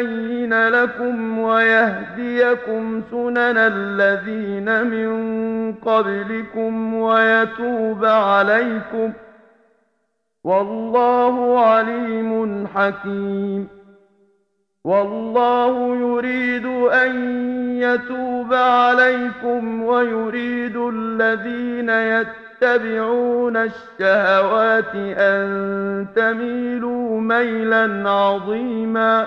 يبين لكم ويهديكم سنن الذين من قبلكم ويتوب عليكم والله عليم حكيم والله يريد أن يتوب عليكم ويريد الذين يتوب الشهوات أن تميلوا ميلا عظيما